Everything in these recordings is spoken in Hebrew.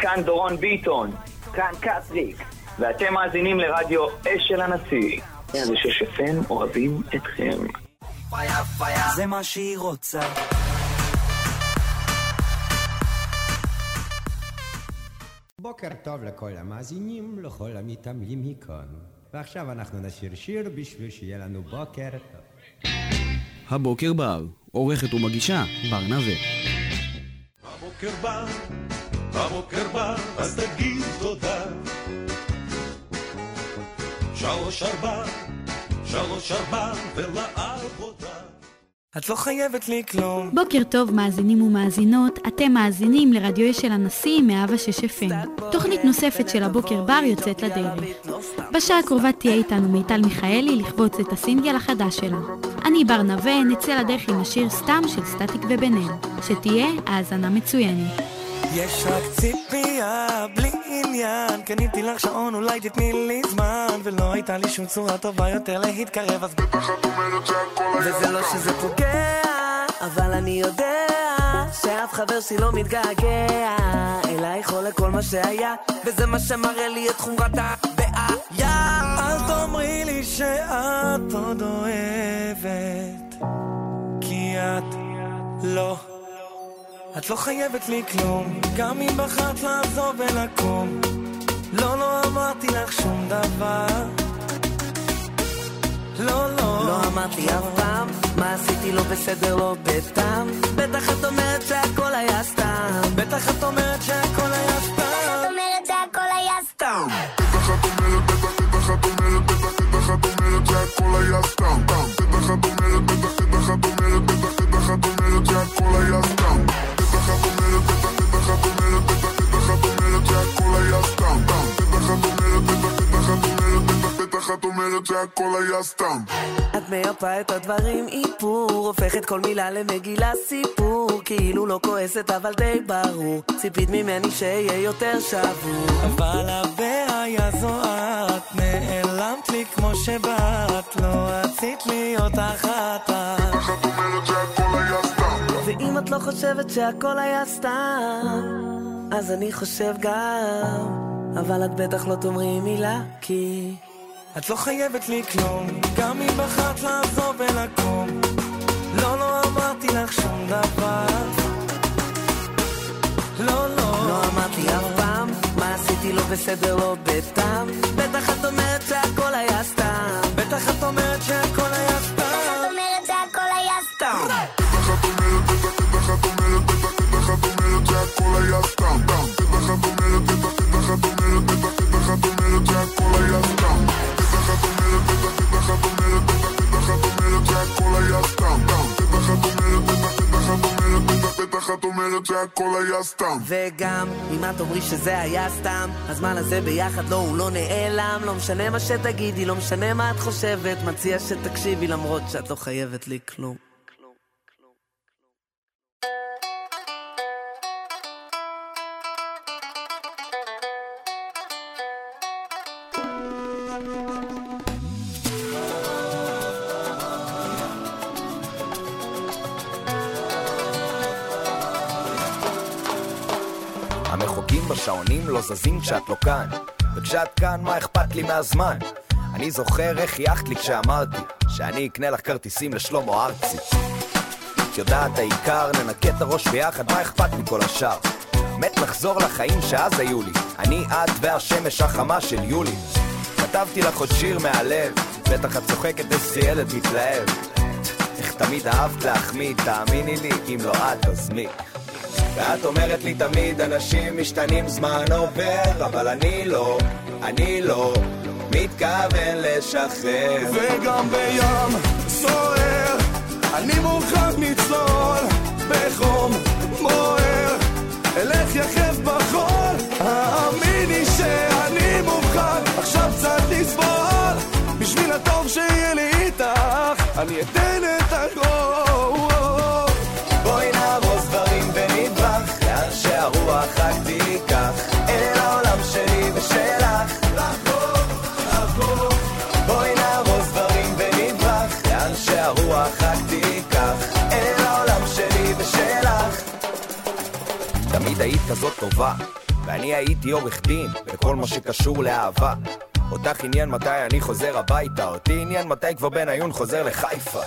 כאן דורון ביטון, כאן קטריק, ואתם מאזינים לרדיו אש של הנשיא. זה ששפן אוהבים אתכם. זה מה שהיא רוצה. בוקר טוב לכל המאזינים, לכל המתעמלים מכאן. ועכשיו אנחנו נשיר שיר בשביל שיהיה לנו בוקר טוב. הבוקר בר, עורכת ומגישה בר נווה. הבוקר בא, הבוקר בא, אז תגיד תודה. שלוש ארבע, שלוש ארבע, ולעבודה. את לא חייבת לי כלום. בוקר טוב מאזינים ומאזינות, אתם מאזינים לרדיו של הנשיא 106 FM. תוכנית נוספת של הבוקר בר יוצאת לדרך. בשעה הקרובה תהיה איתנו מיטל מיכאלי לחבוץ את הסינגל החדש שלה. אני בר נווה, נצא לדרך עם השיר סתם של סטטיק ובן אל. שתהיה האזנה מצוינת. יש רק ציפייה, בלי עניין. קניתי לך שעון, אולי תתני לי זמן. ולא הייתה לי שום צורה טובה יותר להתקרב, אז בטח את אומרת שהכל היה וזה לא שזה פוגע, אבל אני יודע שאף חבר שלי לא מתגעגע אלייך או לכל מה שהיה, וזה מה שמראה לי את חומרת הבעיה. אל תאמרי לי שאת עוד אוהבת, כי את לא. את לא חייבת לי כלום, גם אם בחרת לעזוב ולקום. לא, לא אמרתי לך שום דבר. לא, לא. לא אמרת לי אף פעם, מה עשיתי לא בסדר, לא בטעם. בטח את אומרת שהכל היה סתם. בטח את אומרת שהכל היה סתם. את אומרת שהכל היה סתם. בטח את אומרת, בטח, בטח את אומרת, בטח, בטח את אומרת שהכל היה סתם. בטח את אומרת, בטח, בטח את אומרת, בטח, בטח את אומרת שהכל היה סתם. את אומרת, בטח, בטח את אומרת, בטח, בטח את אומרת שהכל היה סתם. בטח את אומרת, בטח, בטח את אומרת, בטח, בטח את אומרת שהכל היה סתם. את מייפה את הדברים איפור, הופכת כל מילה למגילה סיפור, כאילו לא כועסת אבל די ברור, ציפית ממני שאהיה יותר שבור. אבל הבעיה זו את, נעלמת לי כמו שבאת, לא רצית להיות אחת. בטח את אומרת. ואם את לא חושבת שהכל היה סתם, אז אני חושב גם, אבל את בטח לא תאמרי מילה, כי... את לא חייבת לי כלום, גם אם בחרת לעזוב ולקום. לא, לא אמרתי לך שום דבר. לא, לא. לא אמרתי אף פעם, מה עשיתי לא בסדר, לא בטעם. בטח את אומרת שהכל היה סתם. בטח את אומרת שהכל את אומרת. וגם, אם את אומרי שזה היה סתם, הזמן הזה ביחד לא, הוא לא נעלם. לא משנה מה שתגידי, לא משנה מה את חושבת, מציע שתקשיבי למרות שאת לא חייבת לי כלום. לא זזים כשאת לא כאן וכשאת כאן מה אכפת לי מהזמן? אני זוכר איך חייכת לי כשאמרתי שאני אקנה לך כרטיסים לשלמה ארצי. את יודעת העיקר, ננקה את הראש ביחד, מה אכפת מכל השאר? מת לחזור לחיים שאז היו לי. אני, את והשמש החמה של יולי. כתבתי לך עוד שיר מהלב בטח את צוחקת איזה ילד מתלהב. איך תמיד אהבת להחמיא, תאמיני לי, אם לא את אז מי? ואת אומרת לי תמיד אנשים משתנים זמן עובר אבל אני לא, אני לא מתכוון לשחרר. וגם בים סוער, אני מוכן לצלול בחום בוער, אלך יחף בחול, האמיני שאני מוכן. עכשיו קצת לסבול, בשביל הטוב שיהיה לי איתך, אני אתן את הכל. היית כזאת טובה ואני הייתי עורך דין בכל מה שקשור לאהבה. אותך עניין מתי אני חוזר הביתה, אותי עניין מתי כבר בניון חוזר לחיפה.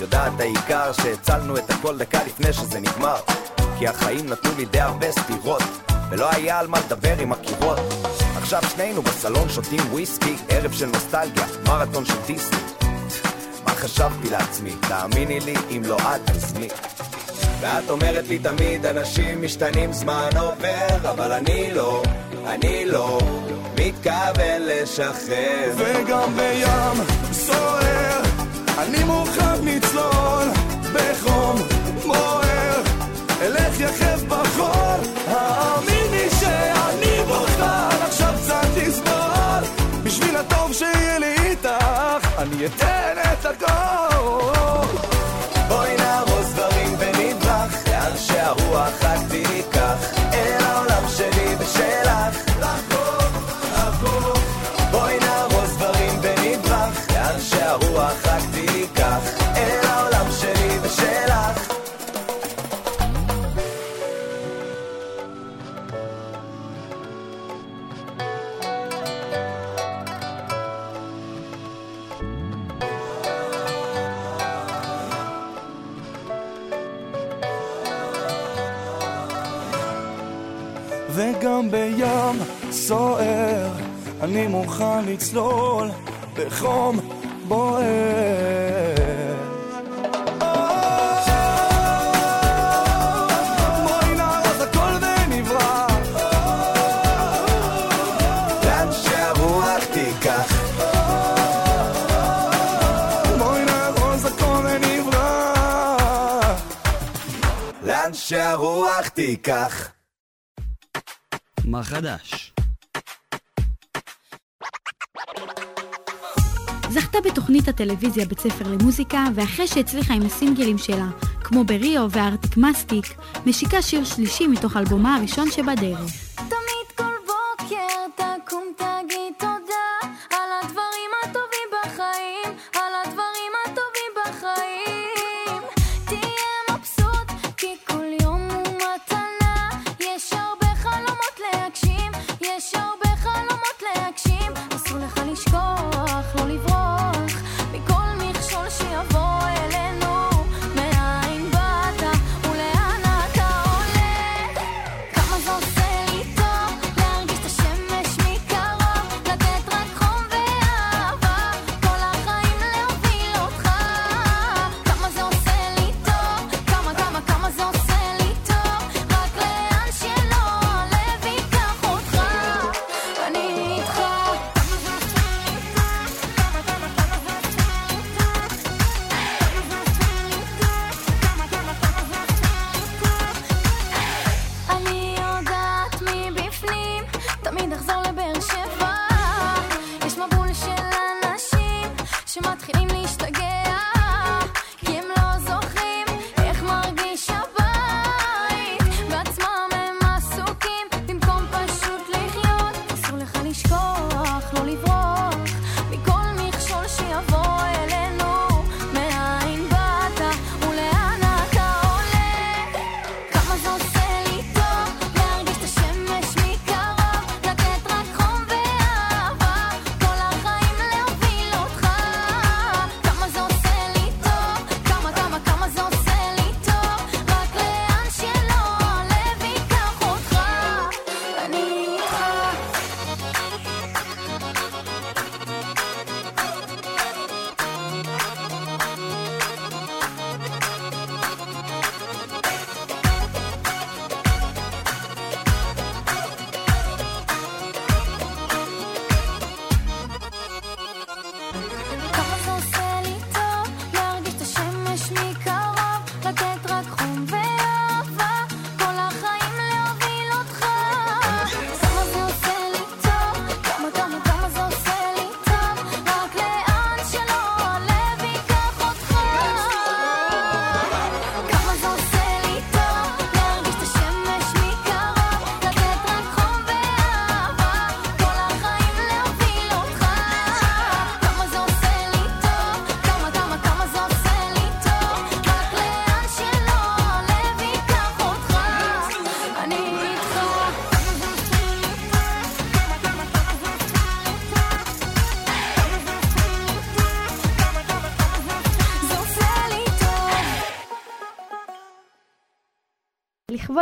את יודעת העיקר שהצלנו את הכל דקה לפני שזה נגמר. כי החיים נתנו לי די הרבה סתירות, ולא היה על מה לדבר עם הקירות. עכשיו שנינו בסלון שותים וויסקי, ערב של נוסטלגיה, מרתון של דיסני. מה חשבתי לעצמי? תאמיני לי, אם לא את, אז מי? ואת אומרת לי תמיד, אנשים משתנים, זמן עובר, אבל אני לא, אני לא, מתכוון לשחרר. וגם בים סוער, אני מוכן לצלול בחום בוער, אלך יחף בחול, האמיני שאני בוחר, עכשיו קצת לסבול, בשביל הטוב שיהיה לי איתך, אני אתן את הכל. לאן שהרוח רק תיקח, סוער, אני מוכן לצלול בחום בוער. שהרוח תיקח. מה חדש? זכתה בתוכנית הטלוויזיה בית ספר למוזיקה, ואחרי שהצליחה עם הסינגלים שלה, כמו בריו וארטיק מסטיק, משיקה שיר שלישי מתוך אלבומה הראשון שבדרך.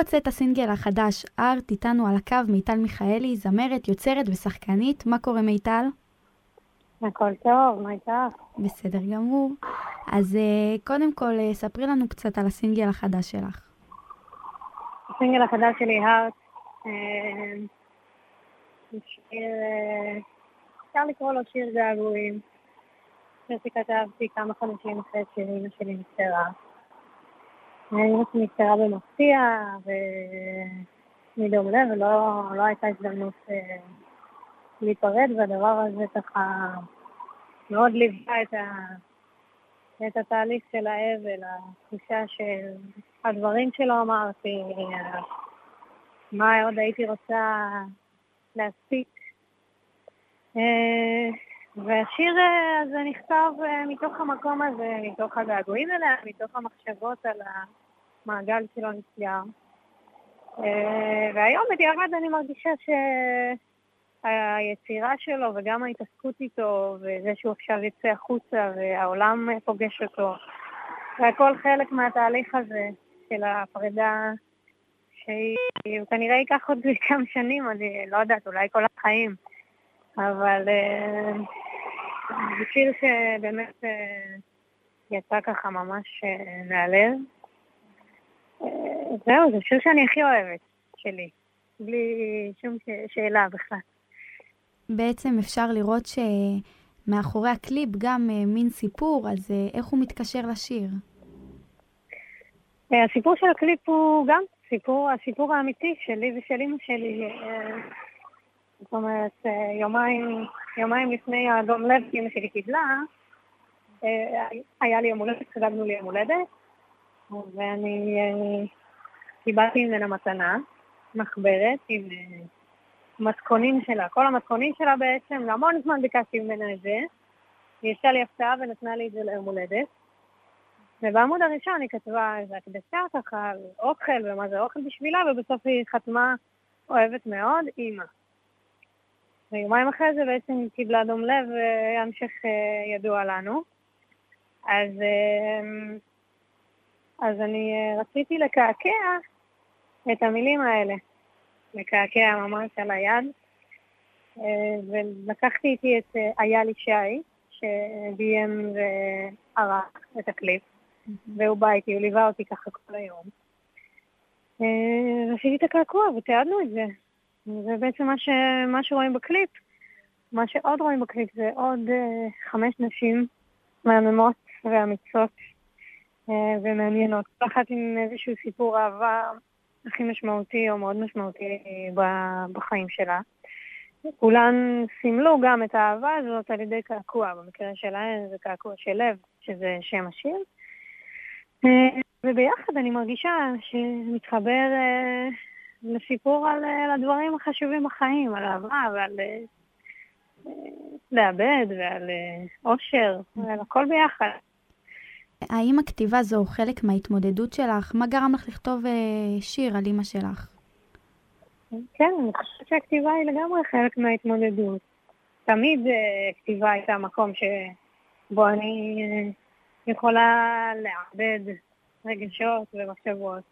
לכבוד את הסינגל החדש, ארט, איתנו על הקו מיטל מיכאלי, זמרת, יוצרת ושחקנית. מה קורה מיטל? הכל טוב, מה איתך? בסדר גמור. אז uh, קודם כל, uh, ספרי לנו קצת על הסינגל החדש שלך. הסינגל החדש שלי, הארט, שיר, אפשר לקרוא לו שיר געגועים. שיר שכתבתי כמה חודשים אחרי שאימא שלי נפטרה. אימא שלי נפטרה במפתיע, ומדום לב, ולא לא הייתה הזדמנות אה, להיפרד, והדבר הזה ככה מאוד ליווה את, ה, את התהליך של האבל, התחושה של הדברים שלא אמרתי, מה עוד הייתי רוצה להספיק. אה, והשיר אה, הזה נכתב אה, מתוך המקום הזה, מתוך הגעגועים אליה, מתוך המחשבות על המעגל שלו נסגר. והיום בדיעבד אני מרגישה שהיצירה שלו וגם ההתעסקות איתו וזה שהוא עכשיו יצא החוצה והעולם פוגש אותו, והכל חלק מהתהליך הזה של הפרידה שהוא כנראה ייקח עוד כמה שנים, אני לא יודעת, אולי כל החיים. אבל אה, זה שיר שבאמת אה, יצא ככה ממש אה, מהלב. זהו, זה שיר שאני הכי אוהבת שלי, בלי שום שאלה בכלל. בעצם אפשר לראות שמאחורי הקליפ גם מין סיפור, אז איך הוא מתקשר לשיר? הסיפור של הקליפ הוא גם סיפור, הסיפור האמיתי שלי ושל אמא שלי. זאת אומרת, יומיים, יומיים לפני האדום לב שאמא שלי קיבלה, היה לי יום הולדת, חגגנו לי יום הולדת, ואני קיבלתי ממנה מתנה, מחברת עם מתכונים שלה, כל המתכונים שלה בעצם, להמון זמן ביקשתי ממנה את זה. היא עשתה לי הפתעה ונתנה לי את זה ליום הולדת. ובעמוד הראשון היא כתבה איזה הקדשה ככה על אוכל ומה זה אוכל בשבילה, ובסוף היא חתמה אוהבת מאוד, אימא. ויומיים אחרי זה בעצם היא קיבלה דום לב והמשך אה, ידוע לנו. אז, אה, אז אני אה, רציתי לקעקע את המילים האלה, לקעקע ממש על היד, ולקחתי איתי את אייל ישי, שביים וערך את הקליפ. והוא בא איתי, הוא ליווה אותי ככה כל היום. אה, עשיתי את הקעקוע ותיעדנו את זה. זה בעצם מה, ש... מה שרואים בקליפ. מה שעוד רואים בקליפ זה עוד uh, חמש נשים מהממות ואמיצות ומעניינות. כל אחת עם איזשהו סיפור אהבה הכי משמעותי או מאוד משמעותי בחיים שלה. כולן סימלו גם את האהבה הזאת על ידי קעקוע. במקרה שלהן זה קעקוע של לב, שזה שם השיר. אה, וביחד אני מרגישה שמתחבר אה, לסיפור על אה, הדברים החשובים בחיים, על אהבה ועל לאבד ועל אושר, ועל הכל ביחד. האם הכתיבה זו חלק מההתמודדות שלך? מה גרם לך לכתוב שיר על אימא שלך? כן, אני חושבת שהכתיבה היא לגמרי חלק מההתמודדות. תמיד כתיבה הייתה מקום שבו אני יכולה לעבד רגשות ומחשבות.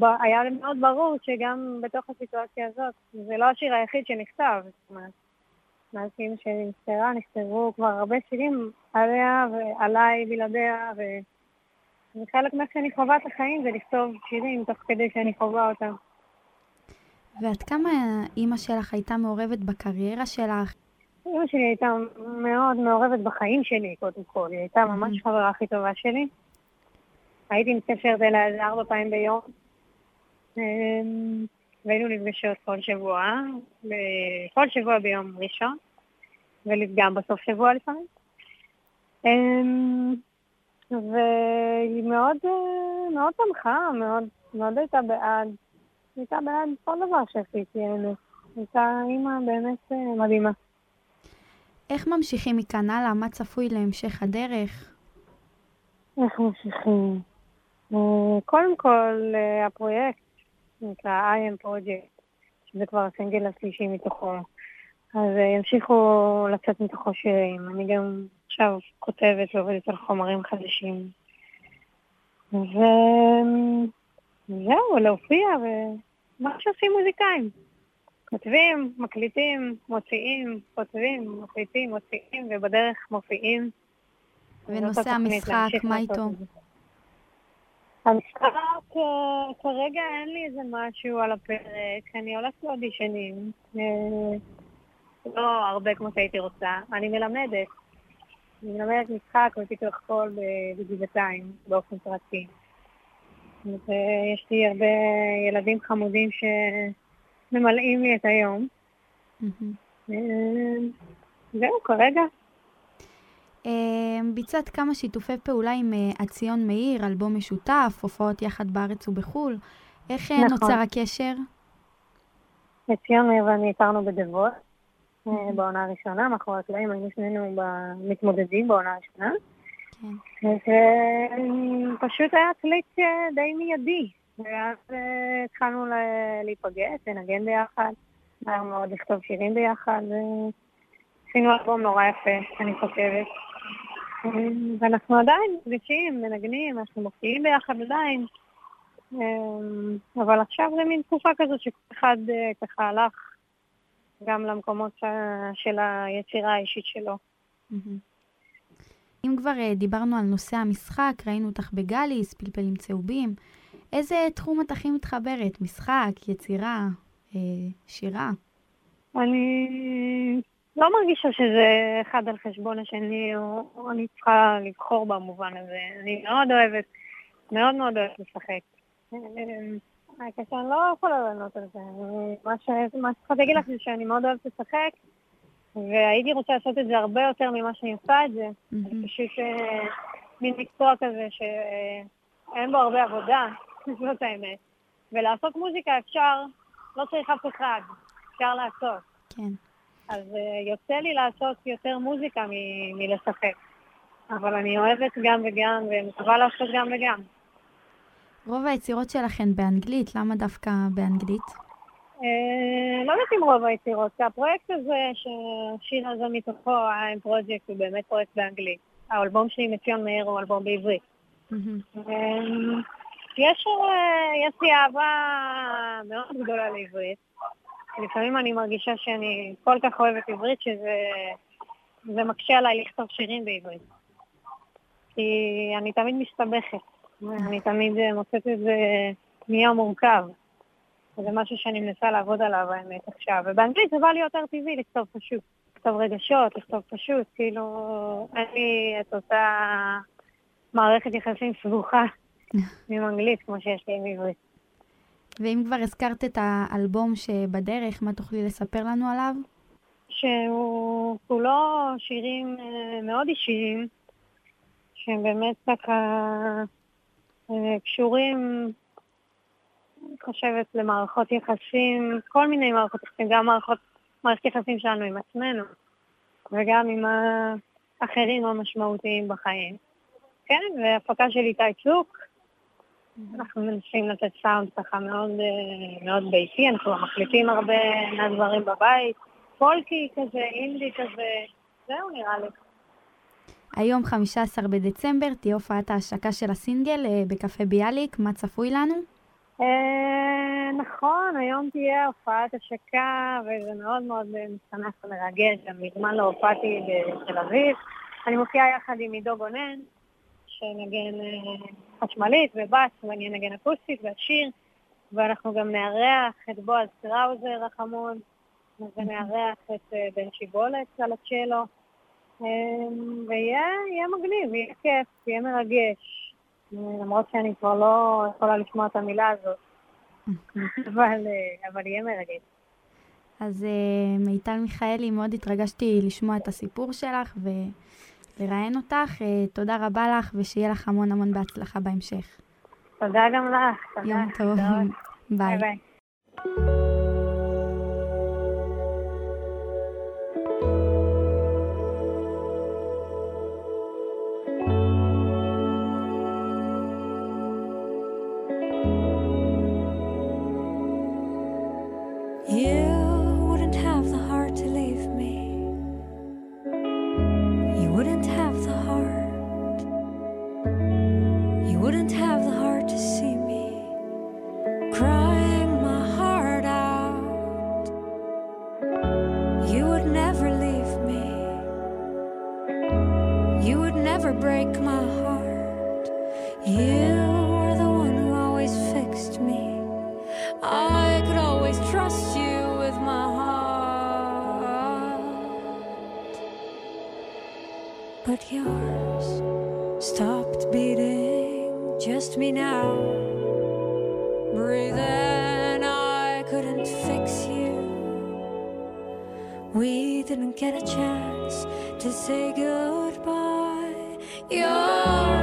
והיה לי מאוד ברור שגם בתוך הסיטואציה הזאת, זה לא השיר היחיד שנכתב, זאת אומרת, שלי נפטרה, נכתבו כבר הרבה שירים עליה ועליי בלעדיה, וזה חלק מאיך שאני חווה את החיים, זה לכתוב שירים תוך כדי שאני חווה אותם. ועד כמה אימא שלך הייתה מעורבת בקריירה שלך? אמא שלי הייתה מאוד מעורבת בחיים שלי, קודם כל. היא הייתה ממש mm-hmm. חברה הכי טובה שלי. הייתי מתקשרת אליה ארבע פעמים ביום. והיינו נפגשות כל שבוע, כל שבוע ביום ראשון, וגם בסוף שבוע לפעמים. אמ, והיא מאוד, מאוד תמכה, מאוד, מאוד הייתה בעד, הייתה בעד כל דבר שעשיתי, האמת. הייתה אימא באמת אה, מדהימה. איך ממשיכים מכאן הלאה? מה צפוי להמשך הדרך? איך ממשיכים? אה, קודם כל, אה, הפרויקט נקרא I am Project, שזה כבר הסינגל השלישי מתוכו. אז אה, ימשיכו לצאת מתוכו שירים. אני גם עכשיו כותבת ועובדת על חומרים חדשים. ו... זהו, להופיע, ומה שעושים מוזיקאים. כותבים, מקליטים, מוציאים, כותבים, מקליטים, מוציאים, ובדרך מופיעים. ונושא המשחק, מה איתו? אה, כרגע אין לי איזה משהו על הפרק, אני הולכת לאודישנים, אה, לא הרבה כמו שהייתי רוצה, אני מלמדת. אני מלמדת משחק ופיתוח קול בגבעתיים, באופן פרטי. ויש לי הרבה ילדים חמודים שממלאים לי את היום. אה, זהו, כרגע. אה, ביצעת כמה שיתופי פעולה עם אה, עציון מאיר, אלבום משותף, הופעות יחד בארץ ובחו"ל. איך אה, נכון. נוצר הקשר? את ציון ואני הכרנו בדבות, אה, בעונה הראשונה, מאחורי הקלעים, היינו שנינו מתמודדים בעונה הראשונה. כן. ופשוט היה קליק די מיידי, ואז התחלנו להיפגש, לנגן ביחד, היה מאוד לכתוב שירים ביחד, ועשינו אלבום נורא יפה, אני חושבת. ואנחנו עדיין נפגשים, מנגנים, אנחנו מופיעים ביחד עדיין. אה, אבל עכשיו זה מין תקופה כזאת שכל אחד אה, ככה הלך גם למקומות של היצירה האישית שלו. אם כבר אה, דיברנו על נושא המשחק, ראינו אותך בגליס, פלפלים צהובים. איזה תחום את הכי מתחברת? משחק, יצירה, אה, שירה? אני לא מרגישה שזה אחד על חשבון השני, או, או אני צריכה לבחור במובן הזה. אני מאוד אוהבת, מאוד מאוד אוהבת לשחק. אה, ככה אני לא יכולה לענות על זה. אני- מה ש- מה שצריכה להגיד לך זה שאני מאוד אוהבת לשחק, והייתי רוצה לעשות את זה הרבה יותר ממה שאני עושה את זה. מהמם. פשוט מין מקצוע כזה שאין בו הרבה עבודה, זאת האמת. ולעשות מוזיקה אפשר, לא צריך אף אחד, אפשר לעשות. כן. אז אה, יוצא לי לעשות יותר מוזיקה מ- מלשחק. אבל אני אוהבת גם וגם, ומקווה לעשות גם וגם. רוב היצירות שלכן באנגלית, למה דווקא באנגלית? אה, לא יודעת אם רוב היצירות, כי הפרויקט הזה, שהשיר הזה מתוכו, ה-I'm Project, הוא באמת פרויקט באנגלית. האלבום שלי עם ציון מאיר הוא אלבום בעברית. אמ, יש, אה, יש לי אהבה מאוד גדולה לעברית. לפעמים אני מרגישה שאני כל כך אוהבת עברית שזה זה מקשה עליי לכתוב שירים בעברית. כי אני תמיד מסתבכת. אני תמיד אה, מוצאת את זה נהיה מורכב. זה משהו שאני מנסה לעבוד עליו, האמת, עכשיו. ובאנגלית זה בא לי יותר טבעי לכתוב פשוט. לכתוב רגשות, לכתוב פשוט. כאילו, אין לי את אותה מערכת יחסים סבוכה עם אנגלית כמו שיש לי עם עברית. ואם כבר הזכרת את האלבום שבדרך, מה תוכלי לספר לנו עליו? שהוא כולו שירים אה, מאוד אישיים, שהם באמת ככה אה, קשורים, אני חושבת, למערכות יחסים, כל מיני מערכות יחסים, גם מערכות, מערכת יחסים שלנו עם עצמנו, וגם עם האחרים המשמעותיים בחיים. כן, והפקה של איתי צוק, אנחנו מנסים לתת סאונד ככה מאוד, אה, מאוד ביתי, אנחנו מחליטים הרבה מהדברים בבית, פולקי כזה, אינדי כזה, זהו נראה לי. היום, 15 בדצמבר, תהיה הופעת ההשקה של הסינגל אה, בקפה ביאליק, מה צפוי לנו? אה, נכון, היום תהיה הופעת השקה, וזה מאוד מאוד משמח ומרגש, גם מזמן לא הופעתי בתל אביב. אני מופיעה יחד עם עידו גונן, שנגן חשמלית ובאס, ואני אנגן אקוסטית והשיר, ואנחנו גם נארח את בועז קראוזר החמוד, ונארח את אה, בן שיבולת על הצ'לו, אה, ויהיה יהיה מגניב, יהיה כיף, יהיה מרגש. למרות שאני כבר לא יכולה לשמוע את המילה הזאת, אבל, אה, אבל יהיה מרגש. אז אה, מיטל מיכאלי, מאוד התרגשתי לשמוע את הסיפור שלך ולראיין אותך. אה, תודה רבה לך, ושיהיה לך המון המון בהצלחה בהמשך. תודה גם לך, תודה. יום טוב, ביי. ביי ביי. But yours stopped beating, just me now. Breathing, I couldn't fix you. We didn't get a chance to say goodbye. Yours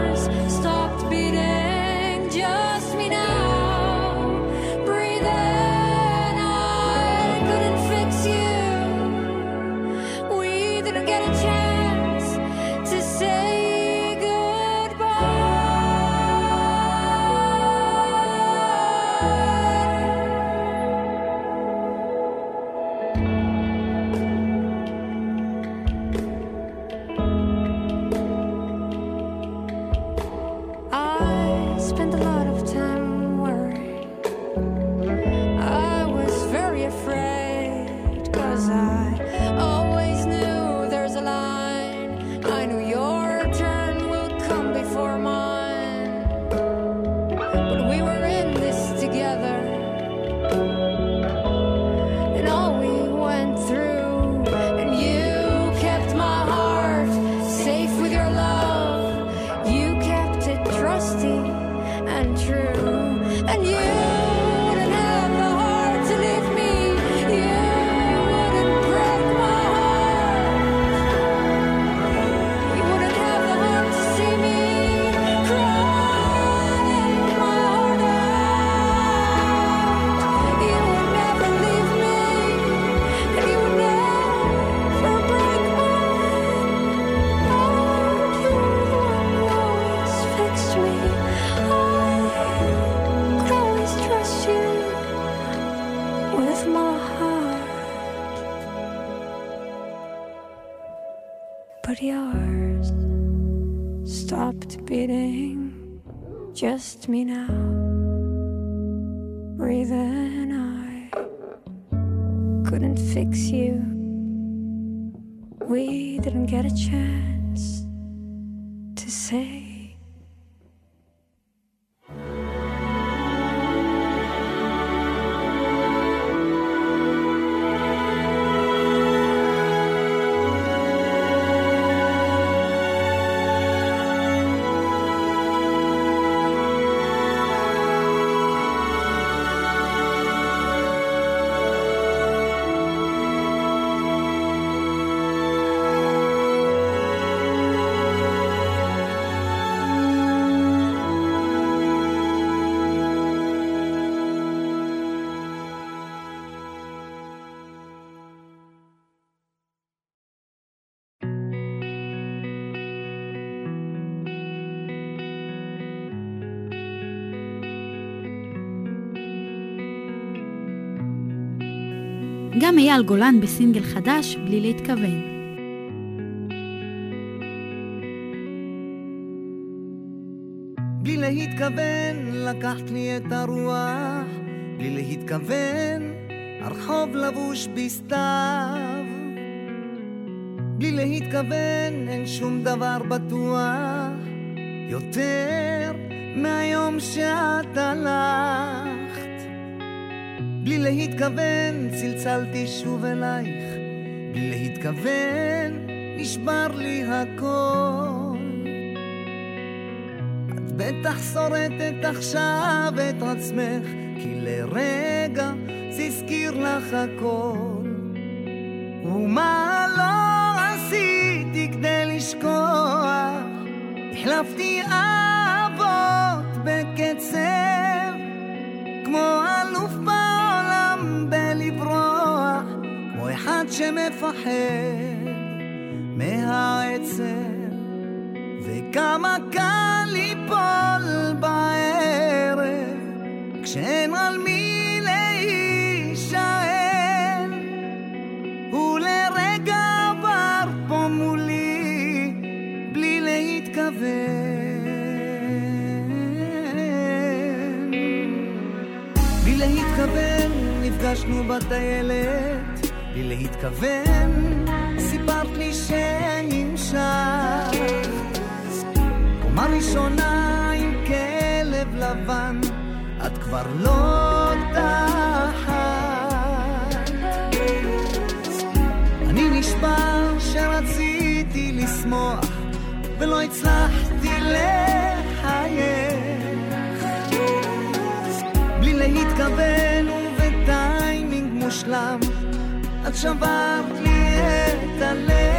גם אייל גולן בסינגל חדש, בלי להתכוון. בלי להתכוון לקחת לי את הרוח, בלי להתכוון הרחוב לבוש בסתיו. בלי להתכוון אין שום דבר בטוח יותר מהיום שאת הלכת. בלי להתכוון צלצלתי שוב אלייך, בלי להתכוון נשבר לי הכל. את בטח שורטת עכשיו את עצמך, כי לרגע זה הזכיר לך הכל. ומה לא עשיתי כדי לשכוח, החלפתי אהבות בקצב, כמו אחד שמפחד מהעצב. וכמה קל ליפול בערב, כשאין על מי להישען. ולרגע עבר פה מולי, בלי להתכוון. בלי להתכוון נפגשנו בטיילת, בלי להתכוון, סיפרת לי שנמשך. קומה ראשונה עם כלב לבן, את כבר לא תחת. אני נשבע שרציתי לשמוח, ולא הצלחתי לחייך. בלי להתכוון את שברת לי את הלב.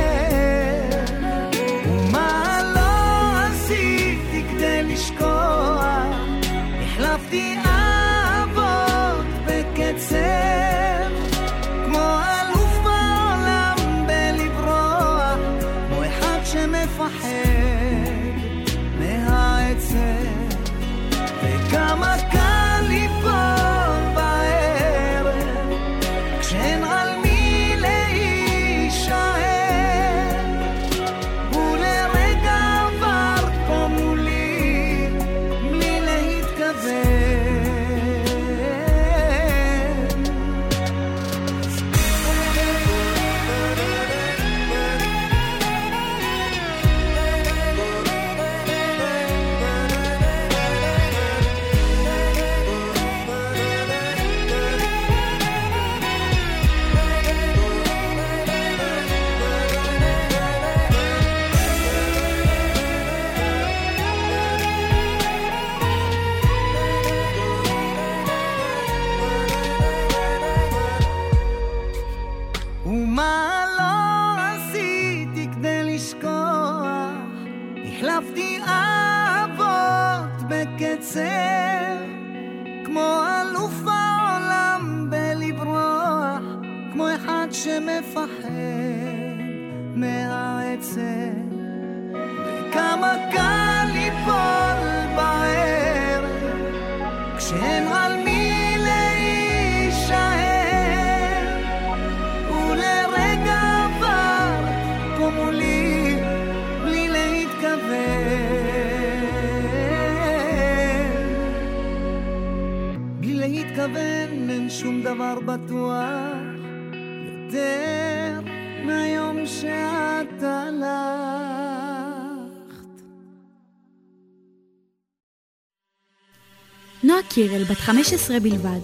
דבר בטוח יותר מהיום שאת הלכת. נועה קירל, בת 15 בלבד,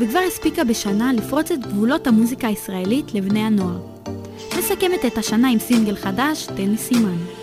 וכבר הספיקה בשנה לפרוץ את גבולות המוזיקה הישראלית לבני הנוער. מסכמת את השנה עם סינגל חדש, תן לי סימן.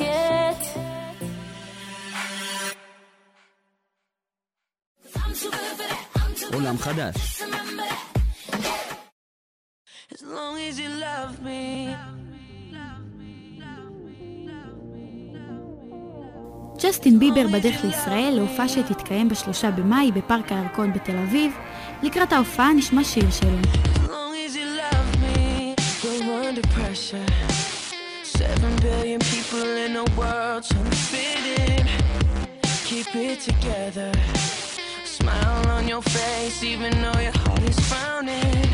השקט. עולם חדש. As long as you love me. ג'סטין ביבר בדרך לישראל להופעה שתתקיים בשלושה במאי בפארק הירקון בתל אביב. לקראת ההופעה נשמע שיר שלו. As long as you love me, we're under pressure. Seven billion people in the world trying to fit in. Keep it together. Smile on your face, even though your heart is frowning.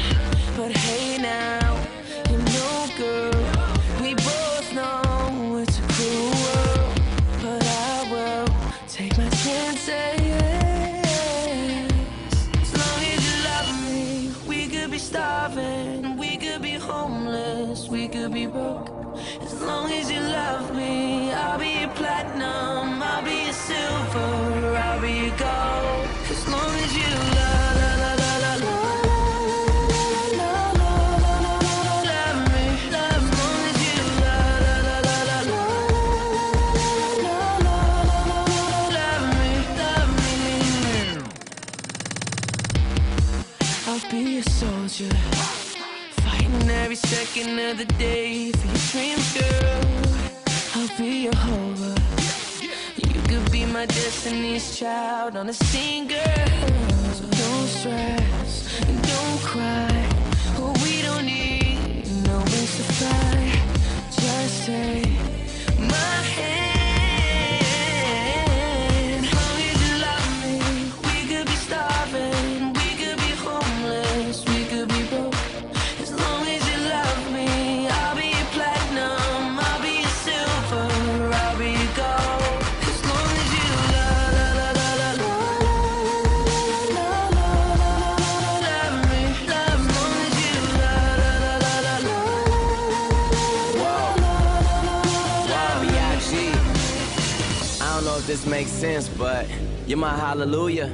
But hey now, you know, girl, we both know it's a cruel world. But I will take my chances. As long as you love me, we could be starving, we could be homeless, we could be broke love me, I'll be a platinum, I'll be your silver, I'll be your gold. As long as you love. Soldier Fighting every second of the day For your dreams, girl I'll be your hover. You could be my destiny's child on a girl. So don't stress and don't cry. You're my hallelujah.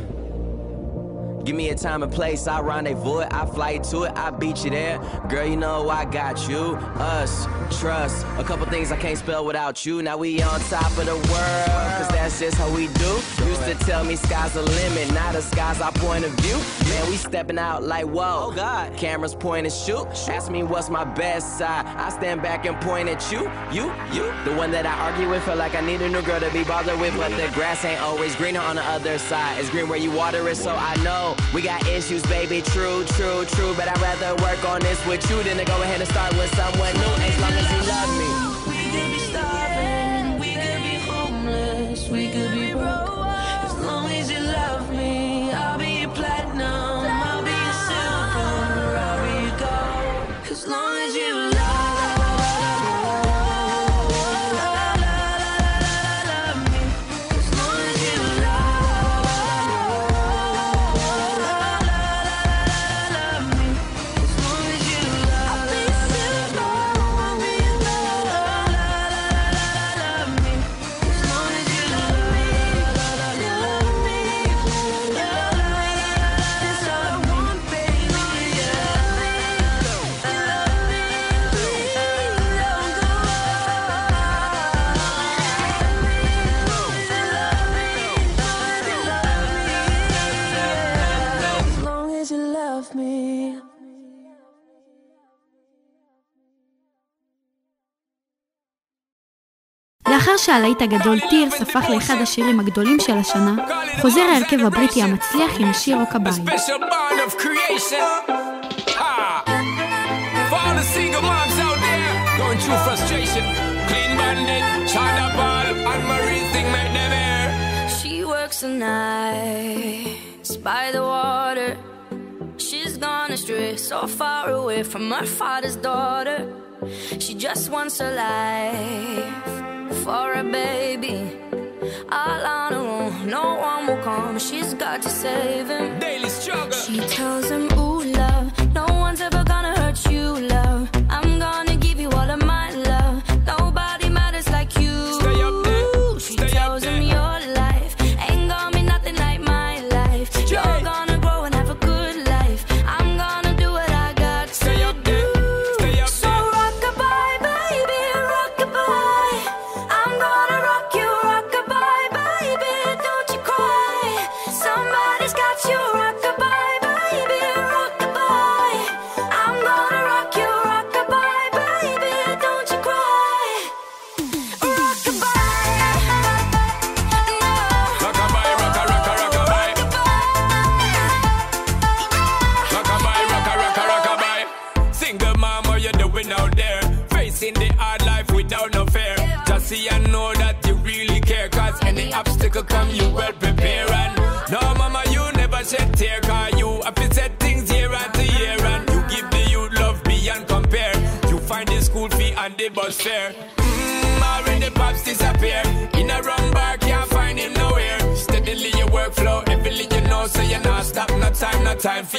Give me a time and place, I rendezvous it, I fly to it, I beat you there. Girl, you know I got you, us, trust. A couple things I can't spell without you. Now we on top of the world, cause that's just how we do. Used to tell me sky's the limit, now the sky's our point of view. Man, we stepping out like whoa. Oh God. Cameras point and shoot. Ask me what's my best side. I stand back and point at you, you, you. The one that I argue with, feel like I need a new girl to be bothered with, but the grass ain't always greener on the other side. It's green where you water it, so I know we got issues, baby. True, true, true. But I'd rather work on this with you than to go ahead and start with someone new. As long as you love me. We could be starving, we could be homeless, we could be broke. שהלהיט הגדול טירס הפך לאחד השירים הגדולים של השנה, חוזר ההרכב הבריטי המצליח עם works the nights by the water. She's gone astray, so far away from her father's daughter. She just wants a life for a baby. All her own, no one will come. She's got to save him. Daily struggle. She tells him, Ooh,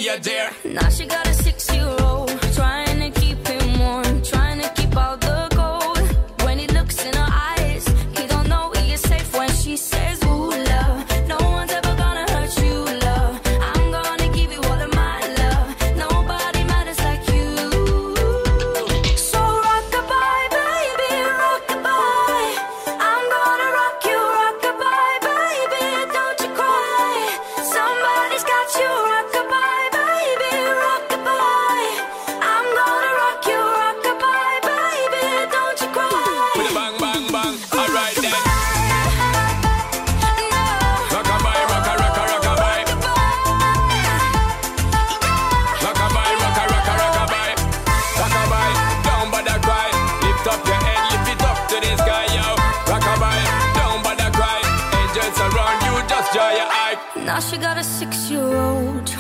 you, dare. Now she got a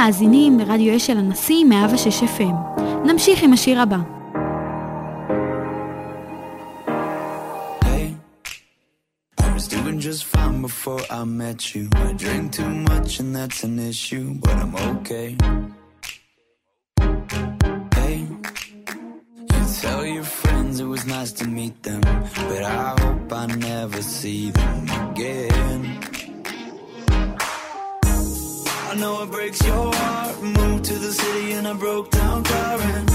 מאזינים לרדיו אשל הנשיא 106 FM. נמשיך עם השיר הבא. Just fine before I met you. I drink too much and that's an issue, but I'm okay. Hey, you tell your friends it was nice to meet them, but I hope I never see them again. I know it breaks your heart. Moved to the city in a broke down and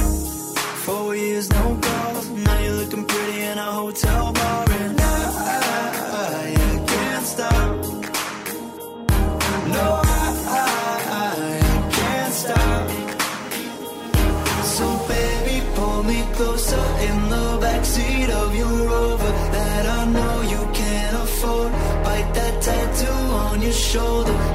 four years no calls. Now you're looking pretty in a hotel bar and I, I, I can't stop. No, I, I, I can't stop. So baby, pull me closer in the backseat of your Rover that I know you can't afford. Bite that tattoo on your shoulder.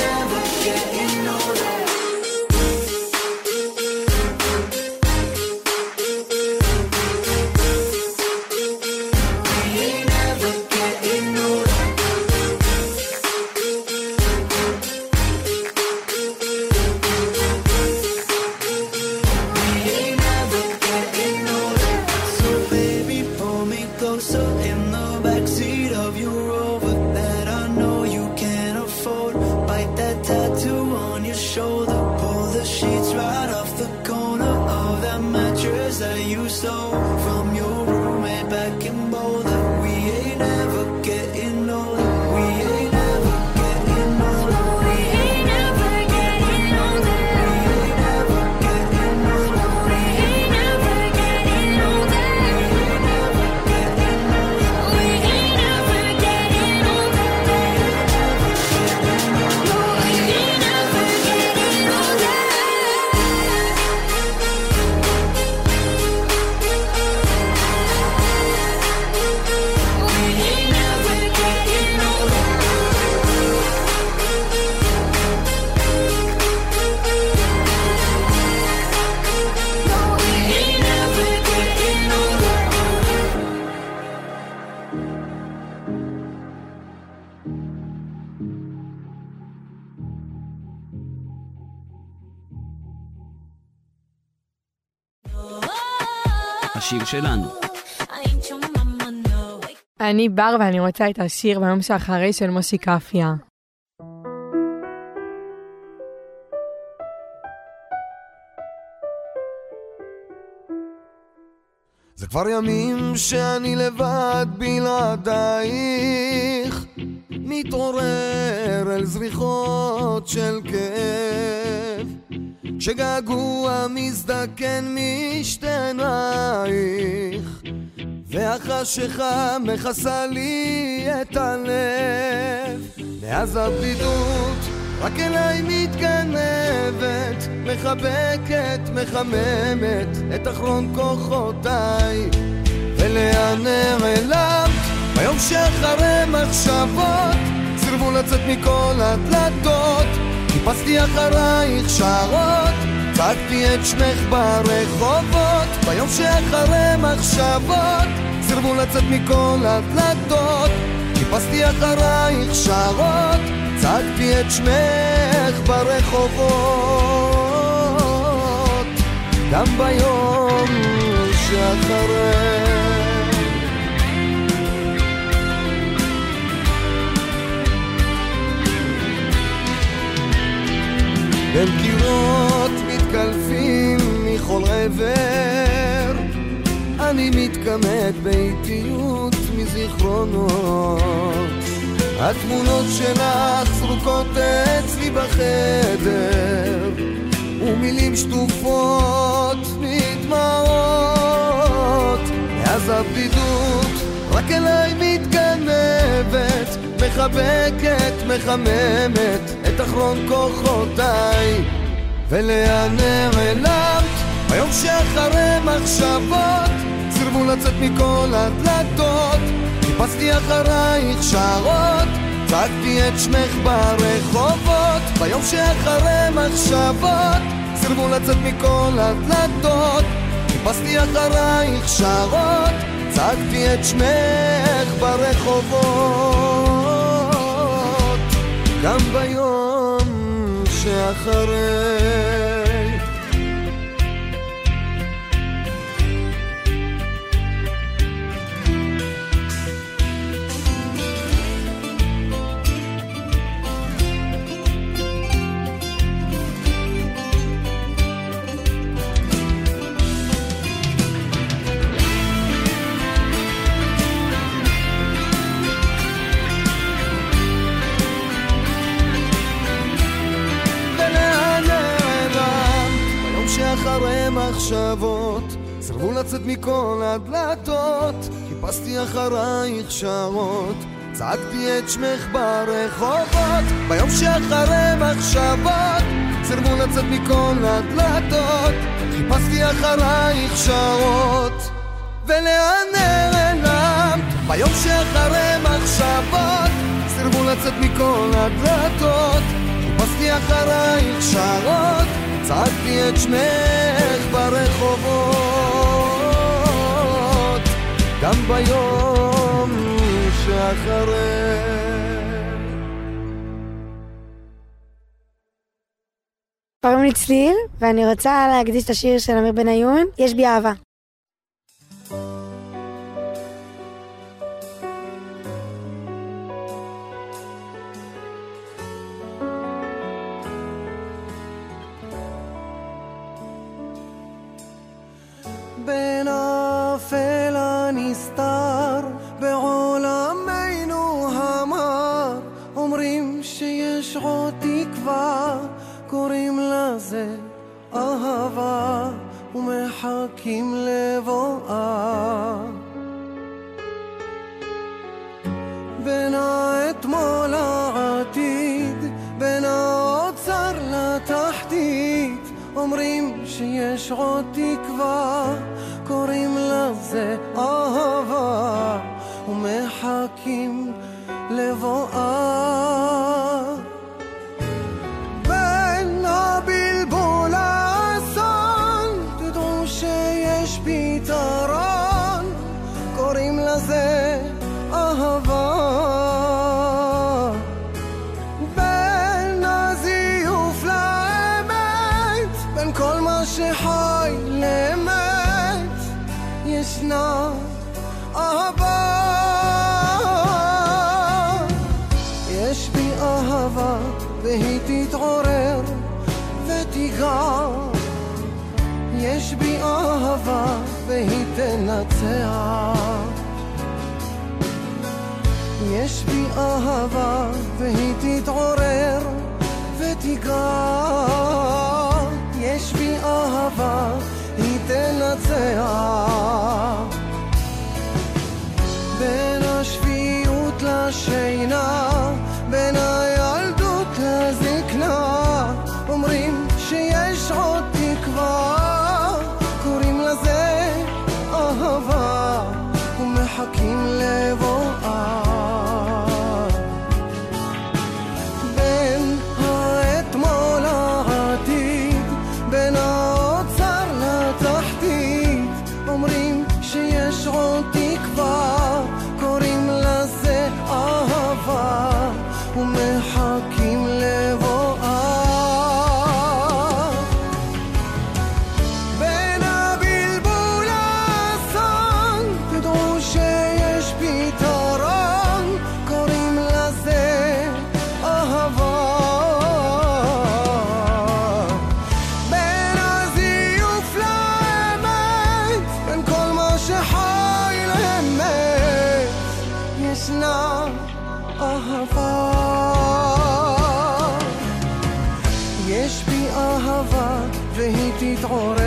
השיר שלנו. אני בר ואני רוצה את השיר ביום שאחרי של מושי קפיה. זה כבר ימים שאני לבד בלעדייך מתעורר אל זריחות של כאב כשגעגוע מזדקן משתי עינייך והחשיכה מכסה לי את הלב. מאז הבדידות רק אליי מתגנבת מחבקת, מחממת את אחרון כוחותיי. ולאן נעלמת ביום שאחרי מחשבות סירבו לצאת מכל הדלתות חיפשתי אחרייך שעות צעקתי את שמך ברחובות ביום שאחרי מחשבות סירבו לצאת מכל הדלתות. חיפשתי אחרייך שעות צעקתי את שמך ברחובות. גם ביום שאחרי בין קירות מתקלפים מכל עבר. אני מתכמת באיטיות מזיכרונות. התמונות שלך זרוקות אצלי בחדר ומילים שטופות מדמעות מאז הבדידות רק אליי מתגנבת מחבקת, מחממת אחרון כוחותיי ולאן נעלמת? ביום שאחרי מחשבות סירבו לצאת מכל הדלתות. חיפשתי אחרייך שעות צעקתי את שמך ברחובות. ביום שאחרי מחשבות סירבו לצאת מכל הדלתות. חיפשתי אחרייך שעות צעקתי את שמך ברחובות. גם ביום שאחרי מחשבות סירבו לצאת מכל הדלתות חיפשתי אחרייך שעות צעקתי את שמך ברחובות ביום שאחרי מחשבות סירבו לצאת מכל הדלתות חיפשתי אחרייך שעות, ולאן נעלמת? ביום שאחרי מחשבות, סירבו לצאת מכל הדלתות. חיפשתי אחרייך שעות, צעקתי את שמך ברחובות, גם ביום שאחרי. קוראים לי צליל, ואני רוצה להקדיש את השיר של אמיר בניון, יש בי אהבה. אהבה ומחכים לבואה. בין האתמול לעתיד בין האוצר לתחתית אומרים שיש עוד תקווה קוראים לזה אהבה ומחכים לבואה ישנה אהבה. יש בי אהבה והיא תתעורר ותיגע יש בי אהבה והיא תנצח. יש בי אהבה והיא תתעורר ותיגע יש בי אהבה היא תנצח והיא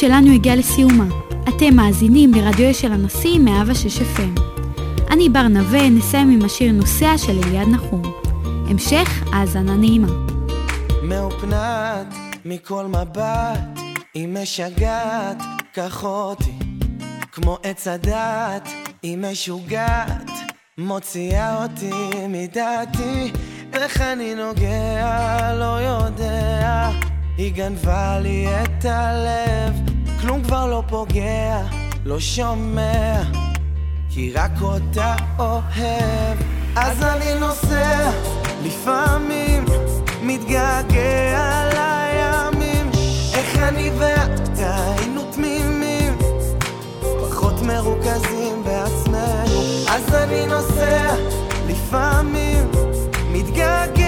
שלנו הגיעה לסיומה. אתם מאזינים לרדיו של הנשיא 106 FM. אני בר נווה, נסיים עם השיר נוסע של אליעד נחום. המשך האזנה נעימה. מאופנת מכל מבט, היא משגעת, קח אותי. כמו עץ הדת, היא משוגעת, מוציאה אותי מדעתי. איך אני נוגע, לא יודע. היא גנבה לי את הלב, כלום כבר לא פוגע, לא שומע. כי רק אותה אוהב. אז אני נוסע, לפעמים מתגעגע לימים. איך אני ואתה היינו תמימים, פחות מרוכזים בעצמנו. אז אני נוסע, לפעמים מתגעגע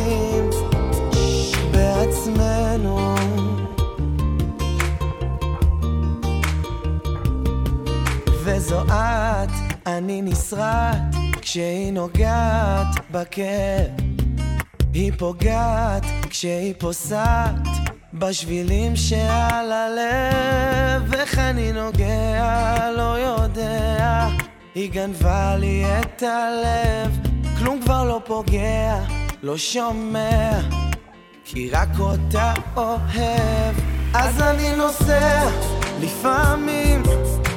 מרוכזים בעצמנו. וזו את, אני נסרט, כשהיא נוגעת בכאב. היא פוגעת כשהיא פוסעת בשבילים שעל הלב. איך אני נוגע, לא יודע. היא גנבה לי את הלב, כלום כבר לא פוגע, לא שומע. כי רק אותה אוהב. אז אני נוסע, לפעמים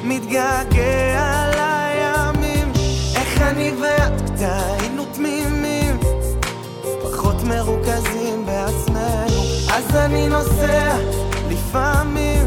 מתגעגע לימים. איך אני ואתה היינו תמימים, פחות מרוכזים בעצמנו. אז אני נוסע, לפעמים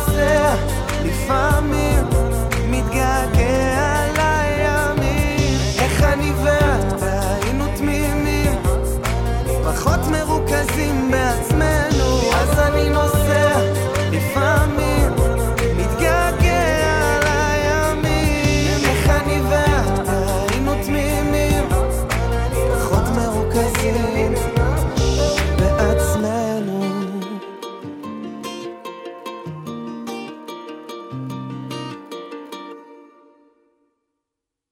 נוסע, לפעמים מתגעגע לימים. איך אני ואת היינו תמימים, פחות מרוכזים בעצמנו, אז אני נוסע.